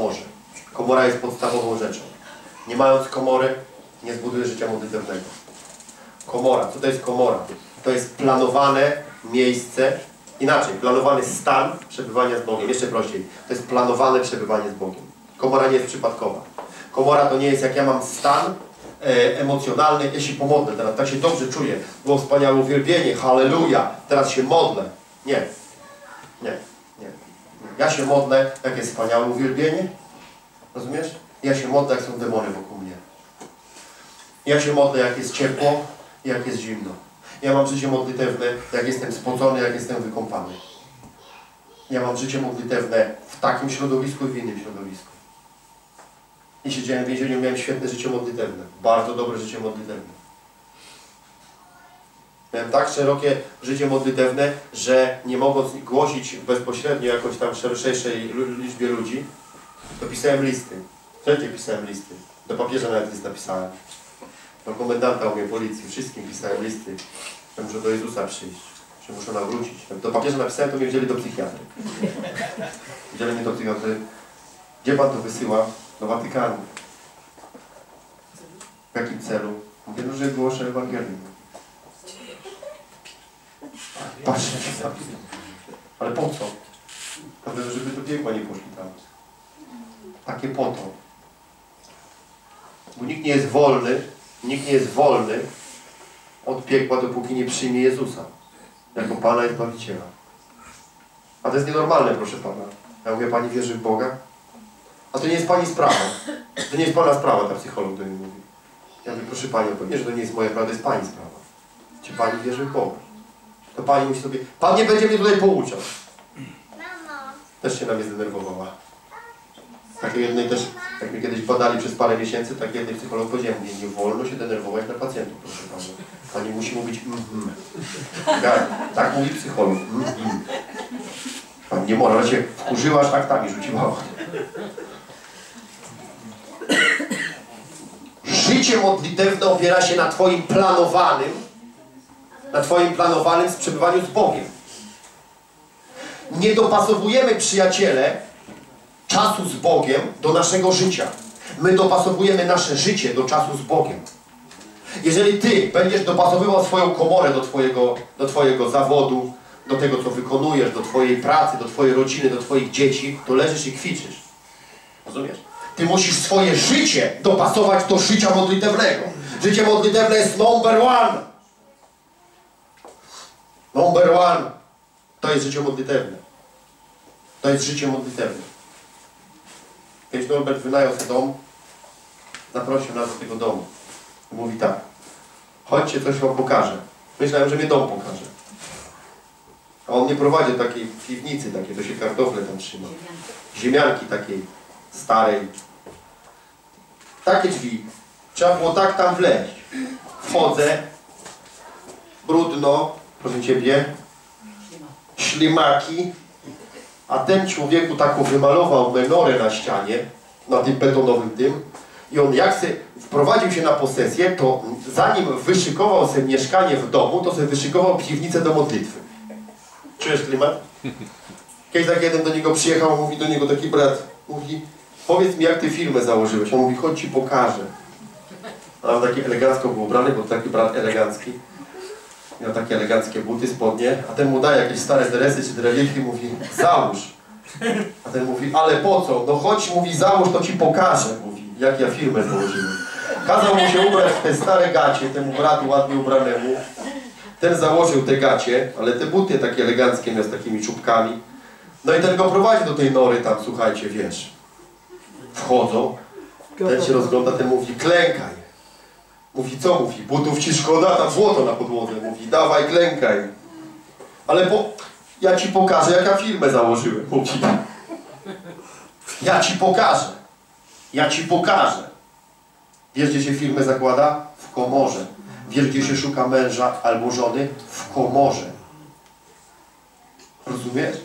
komorze. Komora jest podstawową rzeczą. Nie mając komory, nie zbudujesz życia modlitewnego. Komora. Co to jest komora? To jest planowane miejsce, inaczej, planowany stan przebywania z Bogiem. Jeszcze prościej. To jest planowane przebywanie z Bogiem. Komora nie jest przypadkowa. Komora to nie jest jak ja mam stan e, emocjonalny, się pomodlę teraz, tak się dobrze czuję, było wspaniałe uwielbienie, halleluja, teraz się modlę. Nie. Ja się modlę, jak jest wspaniałe uwielbienie. Rozumiesz? Ja się modlę, jak są demony wokół mnie. Ja się modlę, jak jest ciepło jak jest zimno. Ja mam życie modlitewne, jak jestem spocony, jak jestem wykąpany. Ja mam życie modlitewne w takim środowisku i w innym środowisku. I siedziałem w więzieniu, miałem świetne życie modlitewne. Bardzo dobre życie modlitewne. Miałem tak szerokie życie modlitewne, że nie mogąc głosić bezpośrednio jakoś tam szerszej liczbie ludzi, to pisałem listy. Wszędzie pisałem listy. Do papieża nawet list napisałem. Do komendanta u mnie policji. Wszystkim pisałem listy, że muszę do Jezusa przyjść. Że muszę nawrócić. Do papieża napisałem, to mnie wzięli do psychiatry. Wzięli mnie do psychiatry. Gdzie pan to wysyła? Do Watykanu. W jakim celu? Mówię, no, że głoszę Ewangelię. Tam. Ale po co? Dlatego, żeby do piekła nie poszli tam. Takie po to. Bo nikt nie jest wolny, nikt nie jest wolny od piekła, dopóki nie przyjmie Jezusa. Jako Pana i Zbawiciela. A to jest nienormalne, proszę Pana. Ja mówię, Pani wierzy w Boga? A to nie jest Pani sprawa. To nie jest Pana sprawa, ta psycholog do mnie mówi. Ja mówię, proszę Pani, pewnie, że to nie jest moja sprawa, to jest Pani sprawa. Czy Pani wierzy w Boga? To Pani musi sobie... Pan nie będzie mnie tutaj pouczał. Też się na mnie zdenerwowała. Takiej jednej też, jak mnie kiedyś badali przez parę miesięcy, tak jednej psycholog powiedział, mówię, nie wolno się denerwować na pacjentów, proszę Pana. Pani musi mówić mhm. Tak, tak mówi psycholog. Pan nie może, się wkurzyła, aż aktami rzuciła. Życie modlitewne opiera się na Twoim planowanym, na Twoim planowanym przebywaniu z Bogiem. Nie dopasowujemy, przyjaciele, czasu z Bogiem do naszego życia. My dopasowujemy nasze życie do czasu z Bogiem. Jeżeli Ty będziesz dopasowywał swoją komorę do twojego, do twojego zawodu, do tego, co wykonujesz, do Twojej pracy, do Twojej rodziny, do Twoich dzieci, to leżysz i kwiczysz. Rozumiesz? Ty musisz swoje życie dopasować do życia modlitewnego. Życie modlitewne jest number one. Number one. To jest życie modlitewne. To jest życie modlitewne. Kiedyś Norbert wynajął sobie dom, zaprosił nas do tego domu. I mówi tak, chodźcie, coś wam pokażę. Myślałem, że mnie dom pokaże. A on mnie prowadzi takiej piwnicy, takiej, to się kartofle tam trzyma. Ziemianki takiej, starej. Takie drzwi. Trzeba było tak tam wleźć. Wchodzę, brudno, proszę Ciebie, ślimaki, a ten człowieku taką wymalował menorę na ścianie, na tym betonowym tym, i on jak se wprowadził się na posesję, to zanim wyszykował sobie mieszkanie w domu, to sobie wyszykował piwnicę do modlitwy. Czujesz klimat? Kiedyś tak jeden do niego przyjechał, mówi do niego taki brat, mówi, powiedz mi jak ty firmę założyłeś. On mówi, chodź ci pokażę. A on taki elegancko był ubrany, bo taki brat elegancki. Miał takie eleganckie buty, spodnie, a ten mu daje jakieś stare dresy czy drewnianki mówi, załóż. A ten mówi, ale po co? No chodź, mówi, załóż, to ci pokażę. Mówi, jak ja firmę założyłem. Kazał mu się ubrać w te stare gacie, temu bratu ładnie ubranemu. Ten założył te gacie, ale te buty takie eleganckie miał z takimi czubkami. No i ten go prowadzi do tej nory tam, słuchajcie, wiesz. Wchodzą, ten się rozgląda, ten mówi, klękaj. Mówi, co mówi? Butów ci szkoda? Tam złoto na podłodze. Mówi, dawaj, klękaj. Ale po... ja ci pokażę, jak ja firmę założyłem. Mówi. Ja ci pokażę. Ja ci pokażę. Wiesz, gdzie się firmę zakłada? W komorze. Wiesz, gdzie się szuka męża albo żony? W komorze. Rozumiesz?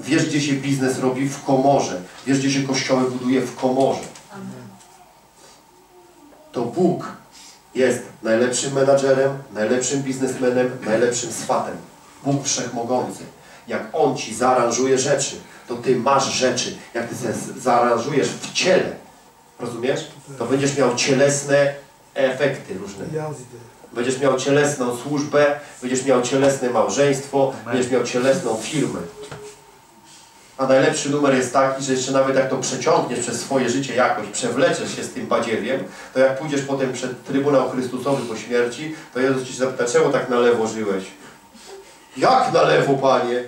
Wiesz, gdzie się biznes robi? W komorze. Wiesz, gdzie się kościoły buduje? W komorze. To Bóg jest najlepszym menadżerem, najlepszym biznesmenem, najlepszym swatem. Bóg Wszechmogący. Jak On Ci zaaranżuje rzeczy, to ty masz rzeczy. Jak ty z- zaaranżujesz w ciele, rozumiesz? To będziesz miał cielesne efekty różne. Będziesz miał cielesną służbę, będziesz miał cielesne małżeństwo, będziesz miał cielesną firmę. A najlepszy numer jest taki, że jeszcze nawet jak to przeciągniesz przez swoje życie jakoś, przewleczesz się z tym badziewiem, to jak pójdziesz potem przed Trybunał Chrystusowy po śmierci, to Jezus ci zapyta, czemu tak na lewo żyłeś? Jak na lewo, Panie?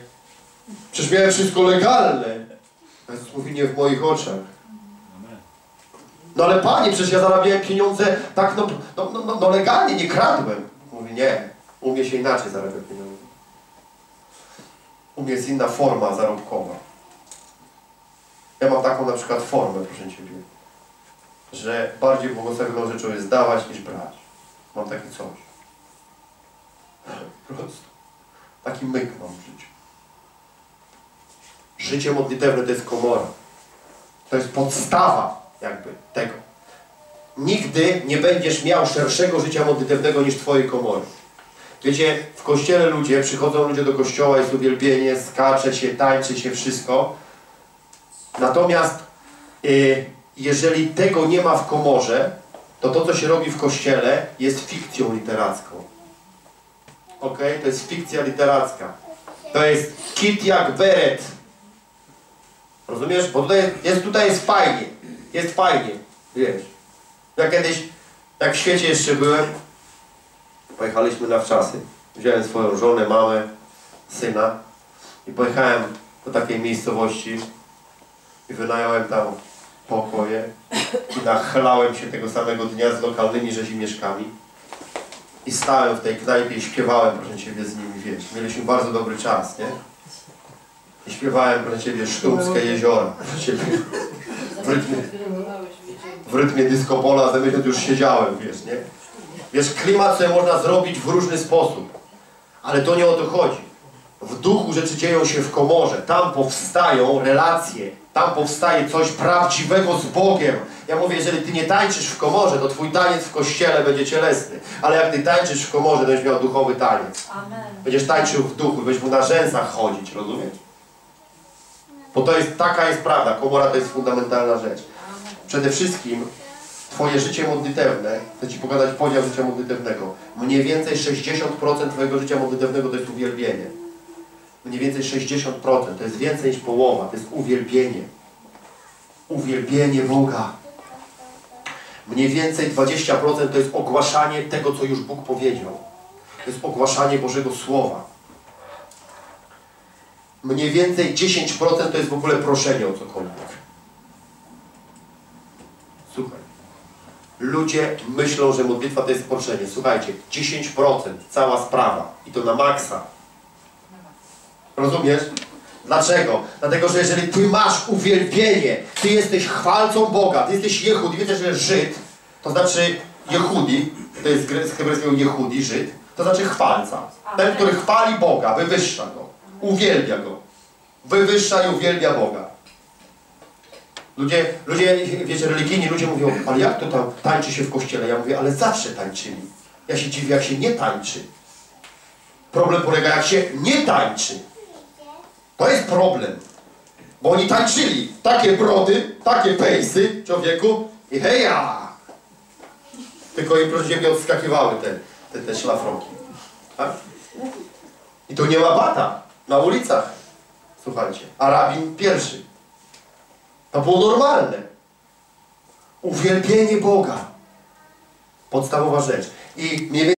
Przecież miałem wszystko legalne. Jezus mówi, nie w moich oczach. No ale Panie, przecież ja zarabiałem pieniądze tak no, no, no, no, no legalnie, nie kradłem. Mówi, nie, u mnie się inaczej zarabia pieniądze. U mnie jest inna forma zarobkowa. Ja mam taką na przykład formę, proszę Ciebie, że bardziej błogosławioną rzeczą jest dawać niż brać. Mam takie coś. Po prostu. Taki myk mam w życiu. Życie modlitewne to jest komora. To jest podstawa jakby tego. Nigdy nie będziesz miał szerszego życia modlitewnego niż Twoje komory. Wiecie, w kościele ludzie, przychodzą ludzie do kościoła, jest uwielbienie, skacze się, tańczy się, wszystko. Natomiast y, jeżeli tego nie ma w komorze, to to, co się robi w kościele, jest fikcją literacką. Ok? To jest fikcja literacka. To jest kit jak beret. Rozumiesz? Bo tutaj jest, tutaj jest fajnie. Jest fajnie. Wiesz. Ja kiedyś, jak w świecie jeszcze byłem, pojechaliśmy na wczasy. Wziąłem swoją żonę, mamę, syna i pojechałem do takiej miejscowości i wynająłem tam pokoje i nachlałem się tego samego dnia z lokalnymi rzezimieszkami i stałem w tej knajpie i śpiewałem, proszę Ciebie, z nimi, wiesz. Mieliśmy bardzo dobry czas, nie? I śpiewałem, proszę Ciebie, Sztumskie jeziora, proszę Ciebie, w rytmie, w rytmie disco pola, za miesiąc już siedziałem, wiesz, nie? Wiesz, klimat sobie można zrobić w różny sposób, ale to nie o to chodzi. W duchu rzeczy dzieją się w komorze, tam powstają relacje, tam powstaje coś prawdziwego z Bogiem. Ja mówię, jeżeli ty nie tańczysz w komorze, to twój taniec w kościele będzie cielesny, ale jak ty tańczysz w komorze, to będziesz miał duchowy taniec. Amen. Będziesz tańczył w duchu, będziesz mógł na rzęsach chodzić, rozumiesz? Bo to jest, taka jest prawda, komora to jest fundamentalna rzecz. Przede wszystkim Twoje życie modlitewne, chcę Ci pokazać podział życia modlitewnego. Mniej więcej 60% Twojego życia modlitewnego to jest uwielbienie. Mniej więcej 60%, to jest więcej niż połowa, to jest uwielbienie. Uwielbienie Boga. Mniej więcej 20% to jest ogłaszanie tego, co już Bóg powiedział. To jest ogłaszanie Bożego Słowa. Mniej więcej 10% to jest w ogóle proszenie o cokolwiek. Słuchaj. Ludzie myślą, że modlitwa to jest proszenie. Słuchajcie, 10% cała sprawa. I to na maksa. Rozumiesz? Dlaczego? Dlatego, że jeżeli ty masz uwielbienie, ty jesteś chwalcą Boga, ty jesteś Jehudi, wiecie, że Żyd, to znaczy Jehudi, to jest z hebrajskiego Jehudi, Żyd, to znaczy chwalca. Ten, który chwali Boga, wywyższa Go, uwielbia Go. Wywyższa i uwielbia Boga. Ludzie, ludzie, wiecie, religijni ludzie mówią, ale jak to tam tańczy się w kościele? Ja mówię, ale zawsze tańczyli. Ja się dziwię, jak się nie tańczy. Problem polega, jak się nie tańczy. To jest problem. Bo oni tańczyli. Takie brody, takie pejsy, człowieku, i heja! Tylko im proszę ziemię odskakiwały te, te, te szlafroki. Tak? I tu nie ma bata na ulicach. Słuchajcie, a rabin pierwszy. To było normalne. Uwielbienie Boga. Podstawowa rzecz. I mniej